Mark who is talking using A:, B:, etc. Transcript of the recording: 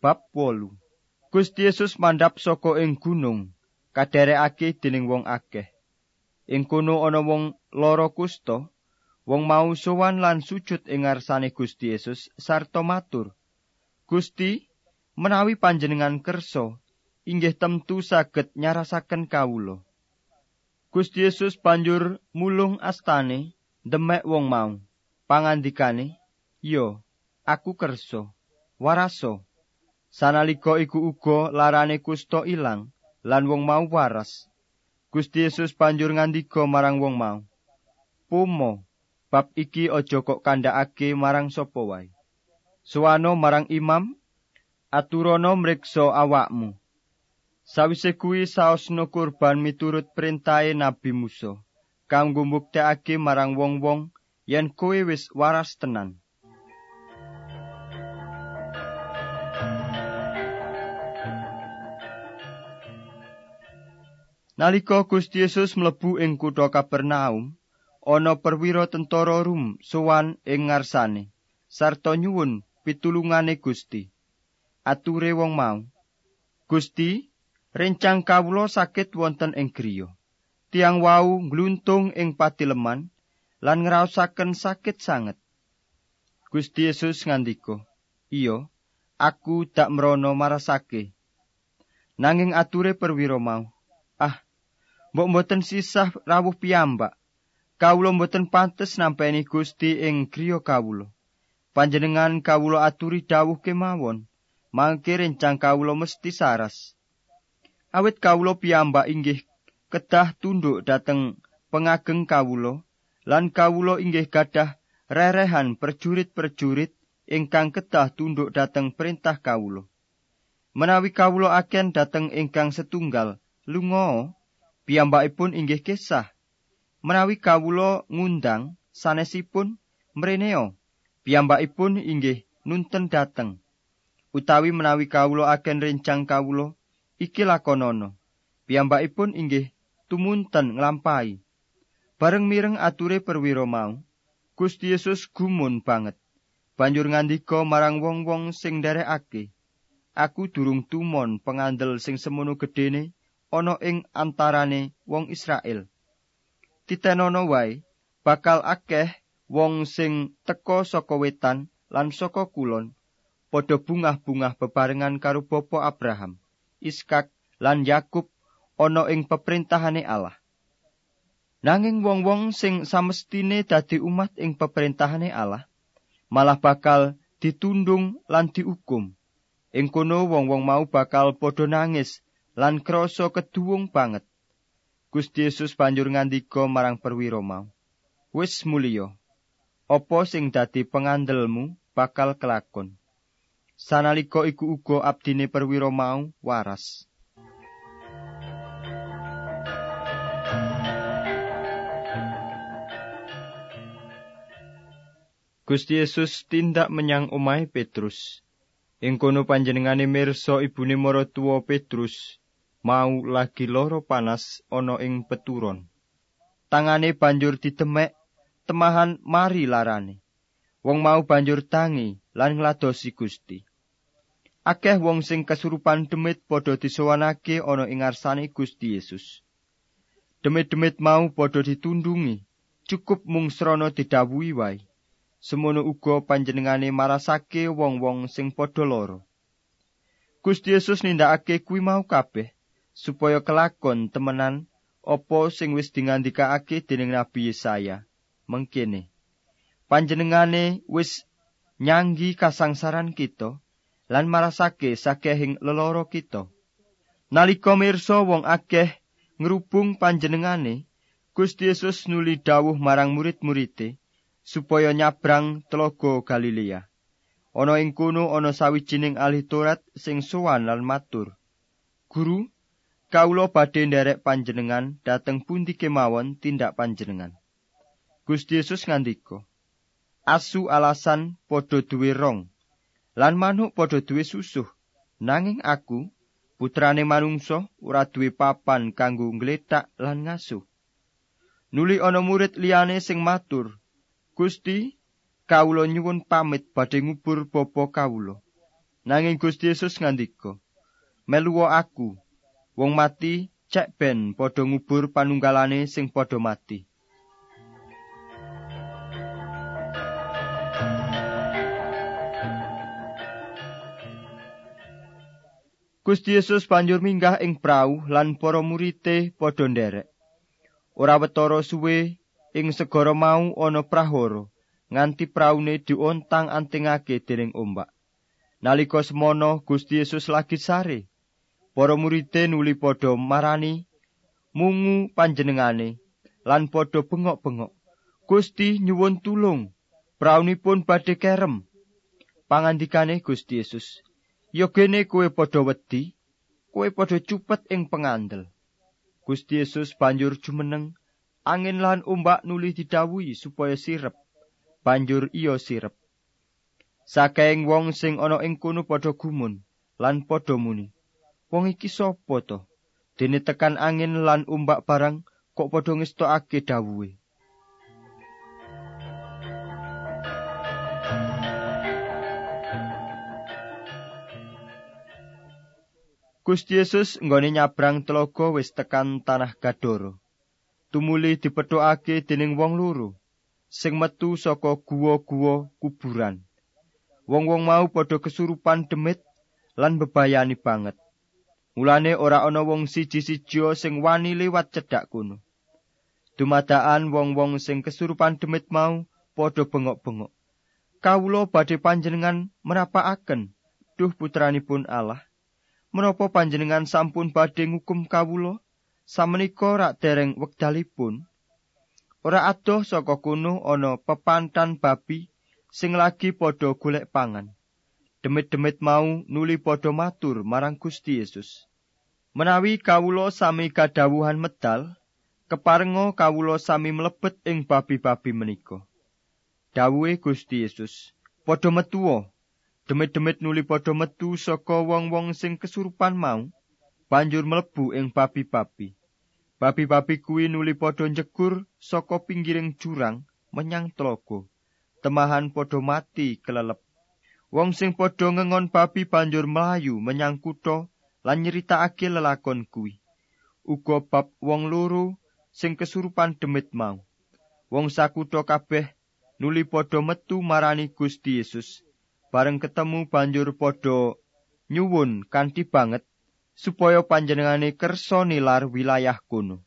A: Bab 8 Gusti Yesus mandhap saka ing gunung kadherekake dening wong akeh. Ing kono ana wong lara kusta, wong mau sowan lan sujud ing ngarsane Gusti Yesus sarta matur, "Gusti, menawi panjenengan kersa, inggih temtu saged nyarasaken kawula." Gusti Yesus banjur mulung astane demek wong mau. Pangandikane, "Yo, aku kersa." Waraso. Sanalika iku uga larane kusta ilang lan wong mau waras. Gusti Yesus banjur ngandika marang wong mau. Pumo, bab iki aja kok kandhakake marang sapa wae. Suwano marang imam, aturana mriksa awakmu. Sawise kuwi saosno kurban miturut perintahe Nabi Musa, kanggo mbuktekake marang wong-wong yen kowe wis waras tenan. Nalika Gusti Yesus mlebu ing kutha Kapernaum, ana perwira tentara Rum sowan ing ngarsane, sarta nyuwun pitulungane Gusti. Ature wong mau, Gusti, rencang kawula sakit wonten ing griya. Tiang wau ngluntung ing patileman lan ngraosaken sakit sanget. Gusti Yesus ngandika, "Iya, aku dak mrono marasake." Nanging ature perwira mau, "Ah, mbok mboten sisah rawuh piyambak. Kawula mboten pantes nampeni Gusti ing griya kawula. Panjenengan kawula aturi dawuh kemawon, mangke rencang kawula mesti saras. Awit kawula piyambak inggih kedah tunduk dateng pengageng kawula lan kawula inggih gadah rerehan perjurit-perjurit ingkang kedah tunduk dateng perintah kawula. Menawi kawula aken dateng ingkang setunggal, lunga piyambakipun inggih kisah. Menawi kawula ngundang sanesipun mreneo piyambakipun inggih nunten dateng utawi menawi kawula agen rencang kawula iki lakonono piyambakipun inggih tumunten nglampahi. Bareng mireng ature perwira mau Gusti Yesus gumun banget. Banjur ngandika marang wong-wong sing nderekake aku durung tumon pengandel sing semono gedene ana ing antarane wong Israel. Titenono wae bakal akeh wong sing teka saka wetan lan saka kulon padha bungah-bungah bebarengan karo bapa Abraham, Iskak lan Yakub ana ing peperintahane Allah. Nanging wong-wong sing samestine dadi umat ing peperintahane Allah malah bakal ditundung lan diukum. Ing kono wong-wong mau bakal padha nangis lan krasa keduwung banget. Gusti Yesus banjur ngandika marang perwira mau, "Wis mulya. Apa sing dadi pengandelmu bakal kelakon." Sanalika iku uga abdine perwira mau waras. Gusti Yesus tindak menyang omahe Petrus. Ing kono panjenengane mirsa ibune maratuwa Petrus mau lagi loro panas ana ing peturon. Tangane banjur ditemek, temahan mari larane. Wong mau banjur tangi lan ngladosi Gusti. Akeh wong sing kesurupan demit padha disowanake ana ing ngarsane Gusti Yesus. Demit-demit mau padha ditundungi, cukup mung srana didhawuhi wae. Semono uga panjenengane marasake wong-wong sing padha lara. Gusti Yesus nindakake kuwi mau kabeh supaya kelakon temenan apa sing wis dingandikaake dening Nabi Yesaya? Mengkene panjenengane wis nyanggi kasangsaran kita lan marasake sakehing leloro kita. Nalika mirsa wong akeh ngrubung panjenengane Gusti Yesus nuli dawuh marang murid-muride supaya nyabrang telaga Galilea. Ana ing kono ana sawijining ahli Taurat sing sowan lan matur. Guru kawula badhe nderek panjenengan dateng pundi kemawon tindak panjenengan. Gusti Yesus ngandika, Asu alasan padha duwe rong, lan manuk padha duwe susuh, nanging aku, putrane manungsa, ora duwe papan kanggo ngletak lan ngasuh. Nuli ana murid liyane sing matur, Gusti, kawula nyuwun pamit badhe ngubur bapa kawula. Nanging Gusti Yesus ngandika, "Meluwo aku, wong mati cek ben padha ngubur panunggalane sing padha mati." Gusti Yesus banjur minggah ing prau lan para murite padha nderek. Ora wetara suwe ing segara mau ana prahara nganti praune diontang-antingake dening ombak. Nalika semono Gusti Yesus lagi sare. Para murite nuli padha marani mungu panjenengane lan padha bengok-bengok. Gusti nyuwun tulung. Praunipun badhe kerem. Pangandikane Gusti Yesus, "Yogene kowe padha wedi, kowe padha cupet ing pengandel." Gusti Yesus banjur jumeneng, angin lan ombak nuli didhawuhi supaya sirep. Banjur iya sirep. Saking wong sing ana ing kono padha gumun lan padha muni. Wong iki sapa to? Dene tekan angin lan ombak barang kok padha ngestokake dawuhe. Gusti Yesus nggone nyabrang telaga wis tekan tanah Gadoro. Tumuli dipethokake dening wong loro sing metu saka guwa-guwa kuburan. Wong-wong mau padha kesurupan demit lan bebayani banget. Mulane ora ana wong siji-siji sing wani liwat cedhak kono. Dumadaan wong-wong sing kesurupan demit mau padha bengok-bengok. Kawula badhe panjenengan merapakaken, duh putranipun Allah. Menapa panjenengan sampun badhe ngukum kawula? Samenika rak dereng wekdalipun. Ora adoh saka kono ana pepantan babi sing lagi padha golek pangan. Demit-demit mau nuli padha matur marang Gusti Yesus. Menawi kawula sami kadhawuhan medal, keparenga kawula sami mlebet ing babi-babi menika. Dawuhe Gusti Yesus, padha metuwa. Demit-demit nuli padha metu saka wong-wong sing kesurupan mau, banjur mlebu ing babi-babi. Babi-babi kuwi nuli padha njegur saka pinggiring jurang menyang tlaga. temahan padha mati kelelep. Wong sing padha ngengon babi banjur mlayu menyang kutha lan nyeritakake lelakon kuwi. Uga bab wong loro sing kesurupan demit mau. Wong sakutha kabeh nuli padha metu marani Gusti Yesus. Bareng ketemu banjur padha nyuwun kanthi banget supaya panjenengane kersa nilar wilayah kono.